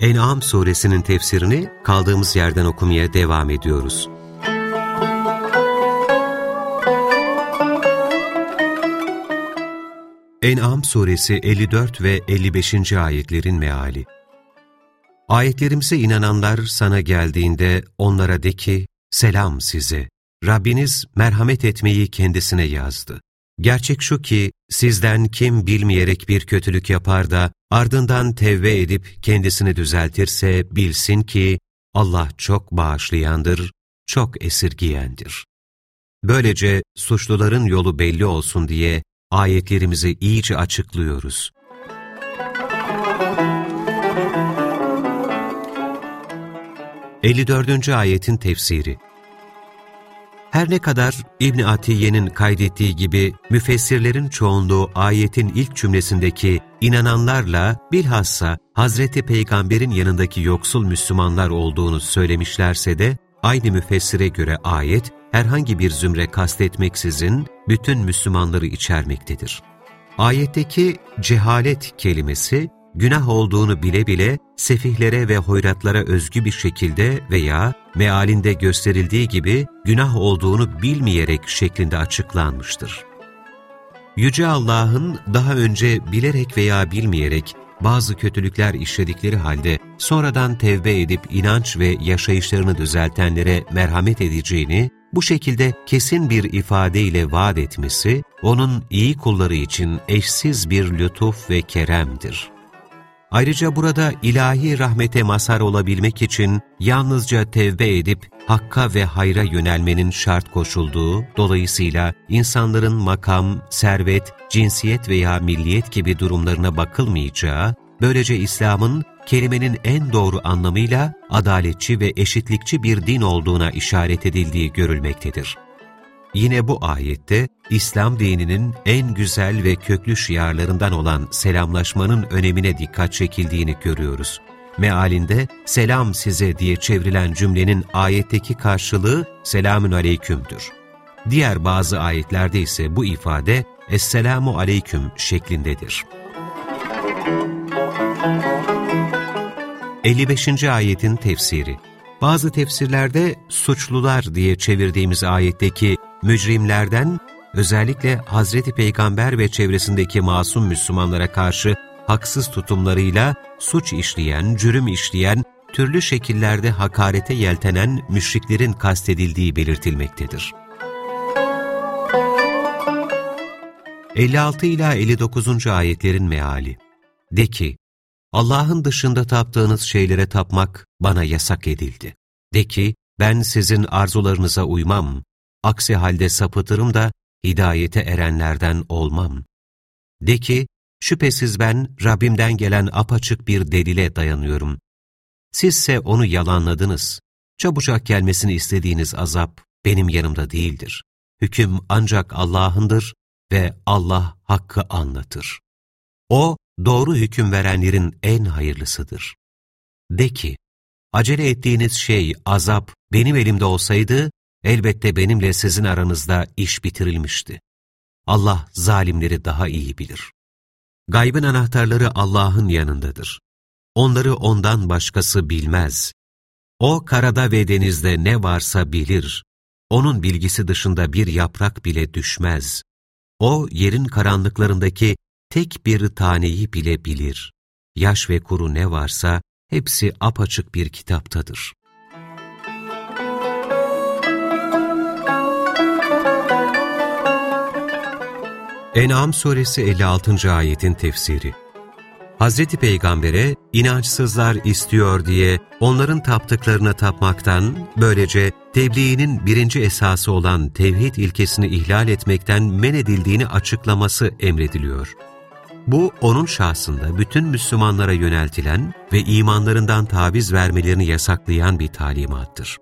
En'am suresinin tefsirini kaldığımız yerden okumaya devam ediyoruz. En'am suresi 54 ve 55. ayetlerin meali Ayetlerimize inananlar sana geldiğinde onlara de ki, selam size, Rabbiniz merhamet etmeyi kendisine yazdı. Gerçek şu ki, sizden kim bilmeyerek bir kötülük yapar da, ardından tevbe edip kendisini düzeltirse bilsin ki, Allah çok bağışlayandır, çok esirgiyendir. Böylece suçluların yolu belli olsun diye ayetlerimizi iyice açıklıyoruz. Elli dördüncü ayetin tefsiri her ne kadar İbn Atiye'nin kaydettiği gibi müfessirlerin çoğunluğu ayetin ilk cümlesindeki inananlarla bilhassa Hazreti Peygamber'in yanındaki yoksul Müslümanlar olduğunu söylemişlerse de aynı müfessire göre ayet herhangi bir zümre kastetmeksizin bütün Müslümanları içermektedir. Ayetteki cehalet kelimesi günah olduğunu bile bile sefihlere ve hoyratlara özgü bir şekilde veya mealinde gösterildiği gibi günah olduğunu bilmeyerek şeklinde açıklanmıştır. Yüce Allah'ın daha önce bilerek veya bilmeyerek bazı kötülükler işledikleri halde sonradan tevbe edip inanç ve yaşayışlarını düzeltenlere merhamet edeceğini, bu şekilde kesin bir ifadeyle vaat etmesi, onun iyi kulları için eşsiz bir lütuf ve keremdir. Ayrıca burada ilahi rahmete mazhar olabilmek için yalnızca tevbe edip hakka ve hayra yönelmenin şart koşulduğu, dolayısıyla insanların makam, servet, cinsiyet veya milliyet gibi durumlarına bakılmayacağı, böylece İslam'ın kelimenin en doğru anlamıyla adaletçi ve eşitlikçi bir din olduğuna işaret edildiği görülmektedir. Yine bu ayette İslam dininin en güzel ve köklü şiarlarından olan selamlaşmanın önemine dikkat çekildiğini görüyoruz. Mealinde selam size diye çevrilen cümlenin ayetteki karşılığı selamün aleykümdür. Diğer bazı ayetlerde ise bu ifade Esselamu aleyküm şeklindedir. 55. ayetin tefsiri bazı tefsirlerde suçlular diye çevirdiğimiz ayetteki mücrimlerden özellikle Hazreti Peygamber ve çevresindeki masum Müslümanlara karşı haksız tutumlarıyla suç işleyen, cürüm işleyen, türlü şekillerde hakarete yeltenen müşriklerin kastedildiği belirtilmektedir. 56 ila 59. ayetlerin meali. De ki, Allah'ın dışında taptığınız şeylere tapmak bana yasak edildi. De ki, ben sizin arzularınıza uymam, Aksi halde sapıtırım da hidayete erenlerden olmam. De ki, şüphesiz ben Rabbimden gelen apaçık bir delile dayanıyorum. Sizse onu yalanladınız. Çabucak gelmesini istediğiniz azap benim yanımda değildir. Hüküm ancak Allah'ındır ve Allah hakkı anlatır. O, doğru hüküm verenlerin en hayırlısıdır. De ki, acele ettiğiniz şey, azap, benim elimde olsaydı, elbette benimle sizin aranızda iş bitirilmişti. Allah zalimleri daha iyi bilir. Gaybın anahtarları Allah'ın yanındadır. Onları ondan başkası bilmez. O karada ve denizde ne varsa bilir. Onun bilgisi dışında bir yaprak bile düşmez. O yerin karanlıklarındaki tek bir taneyi bile bilir. Yaş ve kuru ne varsa hepsi apaçık bir kitaptadır. En'am suresi 56. ayetin tefsiri Hz. Peygamber'e inançsızlar istiyor diye onların taptıklarına tapmaktan, böylece tebliğinin birinci esası olan tevhid ilkesini ihlal etmekten men edildiğini açıklaması emrediliyor. Bu, onun şahsında bütün Müslümanlara yöneltilen ve imanlarından taviz vermelerini yasaklayan bir talimattır.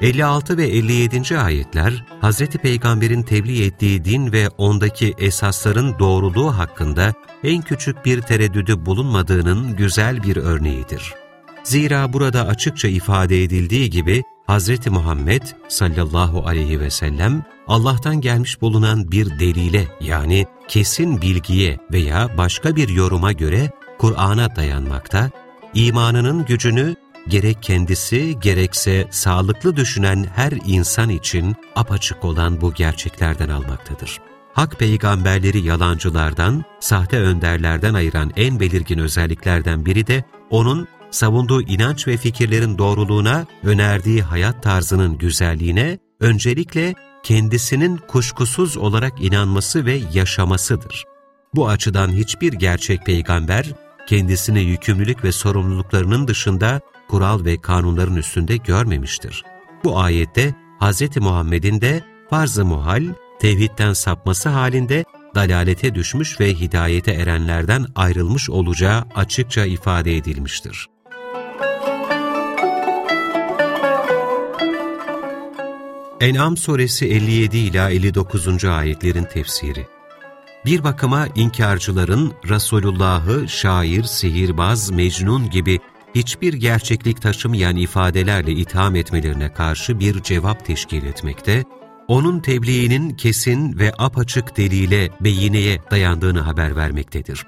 56 ve 57. ayetler, Hz. Peygamber'in tebliğ ettiği din ve ondaki esasların doğruluğu hakkında en küçük bir tereddüdü bulunmadığının güzel bir örneğidir. Zira burada açıkça ifade edildiği gibi Hz. Muhammed sallallahu aleyhi ve sellem Allah'tan gelmiş bulunan bir delile yani kesin bilgiye veya başka bir yoruma göre Kur'an'a dayanmakta, imanının gücünü gerek kendisi gerekse sağlıklı düşünen her insan için apaçık olan bu gerçeklerden almaktadır. Hak peygamberleri yalancılardan, sahte önderlerden ayıran en belirgin özelliklerden biri de onun savunduğu inanç ve fikirlerin doğruluğuna, önerdiği hayat tarzının güzelliğine, öncelikle kendisinin kuşkusuz olarak inanması ve yaşamasıdır. Bu açıdan hiçbir gerçek peygamber, kendisini yükümlülük ve sorumluluklarının dışında kural ve kanunların üstünde görmemiştir. Bu ayette Hz. Muhammed'in de farz-ı muhal, tevhidden sapması halinde dalalete düşmüş ve hidayete erenlerden ayrılmış olacağı açıkça ifade edilmiştir. En'am suresi 57 ila 59. ayetlerin tefsiri bir bakıma inkarcıların Resulullah'ı şair, sihirbaz, mecnun gibi hiçbir gerçeklik taşımayan ifadelerle itham etmelerine karşı bir cevap teşkil etmekte, onun tebliğinin kesin ve apaçık delile, beyineye dayandığını haber vermektedir.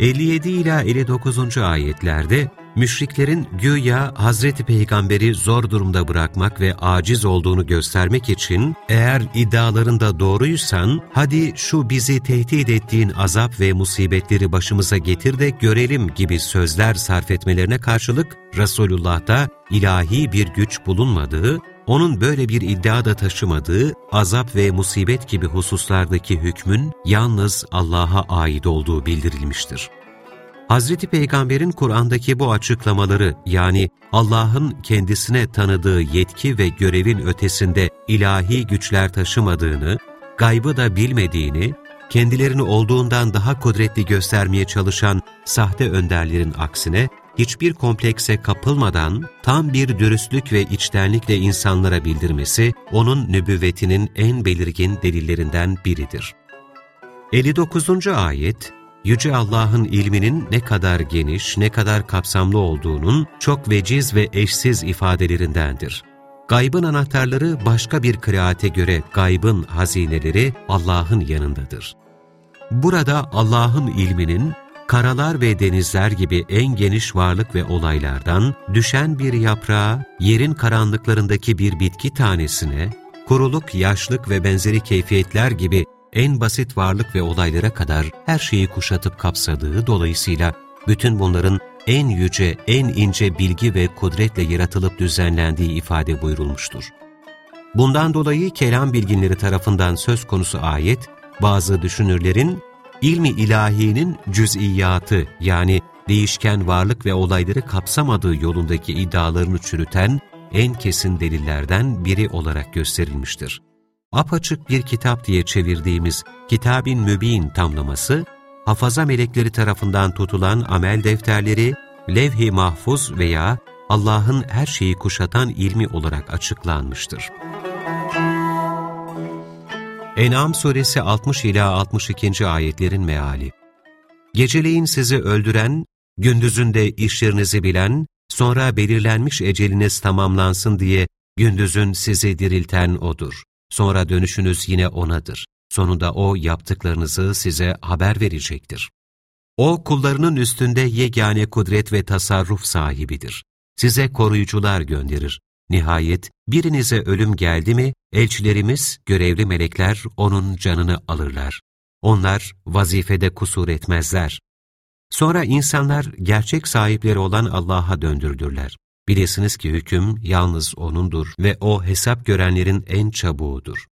57 ila 59. ayetlerde müşriklerin güya Hazreti Peygamber'i zor durumda bırakmak ve aciz olduğunu göstermek için eğer iddialarında doğruysan hadi şu bizi tehdit ettiğin azap ve musibetleri başımıza getir de görelim gibi sözler sarf etmelerine karşılık Resulullah'ta ilahi bir güç bulunmadığı, onun böyle bir iddia da taşımadığı, azap ve musibet gibi hususlardaki hükmün yalnız Allah'a ait olduğu bildirilmiştir. Hazreti Peygamber'in Kur'an'daki bu açıklamaları yani Allah'ın kendisine tanıdığı yetki ve görevin ötesinde ilahi güçler taşımadığını, gaybı da bilmediğini, kendilerini olduğundan daha kudretli göstermeye çalışan sahte önderlerin aksine hiçbir komplekse kapılmadan tam bir dürüstlük ve içtenlikle insanlara bildirmesi onun nübüvvetinin en belirgin delillerinden biridir. 59. ayet Yüce Allah'ın ilminin ne kadar geniş, ne kadar kapsamlı olduğunun çok veciz ve eşsiz ifadelerindendir. Gaybın anahtarları başka bir kıraate göre gaybın hazineleri Allah'ın yanındadır. Burada Allah'ın ilminin karalar ve denizler gibi en geniş varlık ve olaylardan düşen bir yaprağa, yerin karanlıklarındaki bir bitki tanesine, kuruluk, yaşlık ve benzeri keyfiyetler gibi en basit varlık ve olaylara kadar her şeyi kuşatıp kapsadığı dolayısıyla bütün bunların en yüce, en ince bilgi ve kudretle yaratılıp düzenlendiği ifade buyurulmuştur. Bundan dolayı kelam bilginleri tarafından söz konusu ayet, bazı düşünürlerin ilmi ilahinin cüz'iyatı yani değişken varlık ve olayları kapsamadığı yolundaki iddialarını çürüten en kesin delillerden biri olarak gösterilmiştir apaçık bir kitap diye çevirdiğimiz Kitabin Mübin tamlaması, hafaza melekleri tarafından tutulan amel defterleri, levh-i mahfuz veya Allah'ın her şeyi kuşatan ilmi olarak açıklanmıştır. En'am suresi 60 ila 62. ayetlerin meali. Geceleyin sizi öldüren, gündüzünde işlerinizi bilen, sonra belirlenmiş eceliniz tamamlansın diye gündüzün sizi dirilten O'dur. Sonra dönüşünüz yine O'nadır. Sonunda O yaptıklarınızı size haber verecektir. O kullarının üstünde yegane kudret ve tasarruf sahibidir. Size koruyucular gönderir. Nihayet birinize ölüm geldi mi, elçilerimiz, görevli melekler onun canını alırlar. Onlar vazifede kusur etmezler. Sonra insanlar gerçek sahipleri olan Allah'a döndürülürler. Bilesiniz ki hüküm yalnız O'nundur ve O hesap görenlerin en çabuğudur.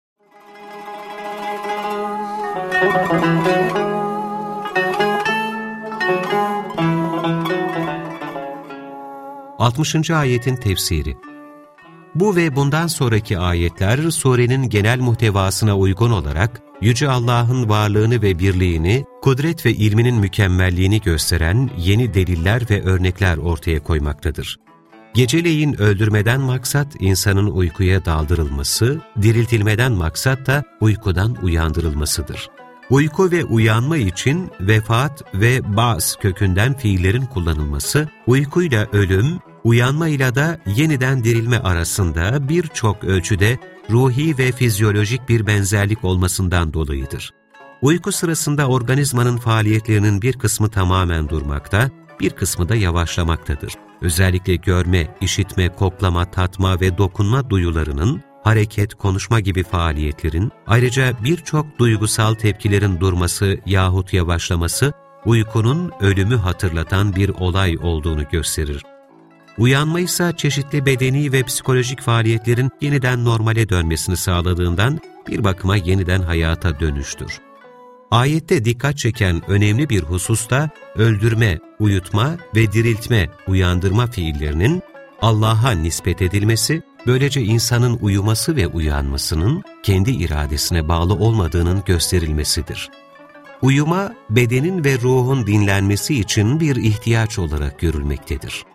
Altmışıncı ayetin tefsiri Bu ve bundan sonraki ayetler surenin genel muhtevasına uygun olarak Yüce Allah'ın varlığını ve birliğini, kudret ve ilminin mükemmelliğini gösteren yeni deliller ve örnekler ortaya koymaktadır. Geceleyin öldürmeden maksat insanın uykuya daldırılması, diriltilmeden maksat da uykudan uyandırılmasıdır. Uyku ve uyanma için vefat ve baz kökünden fiillerin kullanılması, uykuyla ölüm, uyanmayla da yeniden dirilme arasında birçok ölçüde ruhi ve fizyolojik bir benzerlik olmasından dolayıdır. Uyku sırasında organizmanın faaliyetlerinin bir kısmı tamamen durmakta, bir kısmı da yavaşlamaktadır. Özellikle görme, işitme, koklama, tatma ve dokunma duyularının, hareket, konuşma gibi faaliyetlerin, ayrıca birçok duygusal tepkilerin durması yahut yavaşlaması, uykunun ölümü hatırlatan bir olay olduğunu gösterir. Uyanma ise çeşitli bedeni ve psikolojik faaliyetlerin yeniden normale dönmesini sağladığından bir bakıma yeniden hayata dönüştür. Ayette dikkat çeken önemli bir husus da öldürme, uyutma ve diriltme, uyandırma fiillerinin Allah'a nispet edilmesi, böylece insanın uyuması ve uyanmasının kendi iradesine bağlı olmadığının gösterilmesidir. Uyuma, bedenin ve ruhun dinlenmesi için bir ihtiyaç olarak görülmektedir.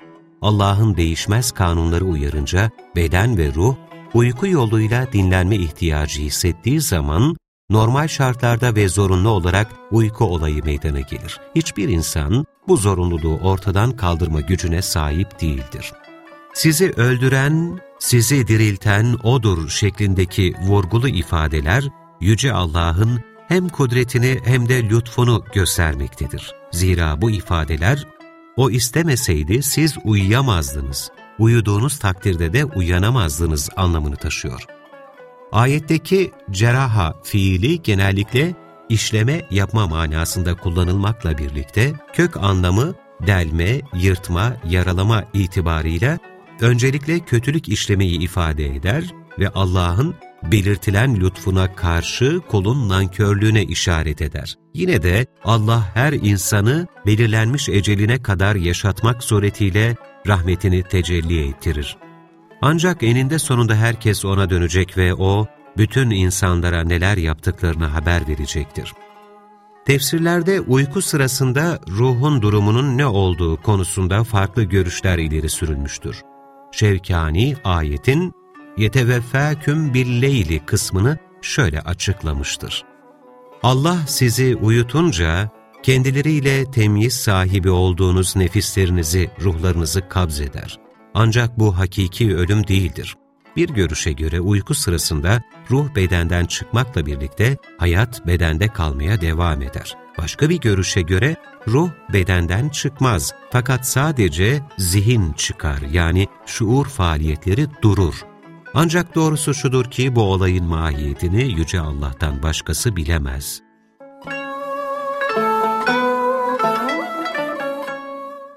Allah'ın değişmez kanunları uyarınca beden ve ruh, uyku yoluyla dinlenme ihtiyacı hissettiği zaman normal şartlarda ve zorunlu olarak uyku olayı meydana gelir. Hiçbir insan bu zorunluluğu ortadan kaldırma gücüne sahip değildir. Sizi öldüren, sizi dirilten O'dur şeklindeki vurgulu ifadeler, Yüce Allah'ın hem kudretini hem de lütfunu göstermektedir. Zira bu ifadeler, O istemeseydi siz uyuyamazdınız, uyuduğunuz takdirde de uyanamazdınız anlamını taşıyor. Ayetteki ceraha fiili genellikle işleme yapma manasında kullanılmakla birlikte kök anlamı delme, yırtma, yaralama itibarıyla öncelikle kötülük işlemeyi ifade eder ve Allah'ın belirtilen lütfuna karşı kolun nankörlüğüne işaret eder. Yine de Allah her insanı belirlenmiş eceline kadar yaşatmak suretiyle rahmetini tecelli ettirir. Ancak eninde sonunda herkes ona dönecek ve o, bütün insanlara neler yaptıklarını haber verecektir. Tefsirlerde uyku sırasında ruhun durumunun ne olduğu konusunda farklı görüşler ileri sürülmüştür. Şevkani ayetin yeteveffâküm billeyli kısmını şöyle açıklamıştır. Allah sizi uyutunca kendileriyle temyiz sahibi olduğunuz nefislerinizi, ruhlarınızı kabzeder. Ancak bu hakiki ölüm değildir. Bir görüşe göre uyku sırasında ruh bedenden çıkmakla birlikte hayat bedende kalmaya devam eder. Başka bir görüşe göre ruh bedenden çıkmaz fakat sadece zihin çıkar yani şuur faaliyetleri durur. Ancak doğrusu şudur ki bu olayın mahiyetini Yüce Allah'tan başkası bilemez.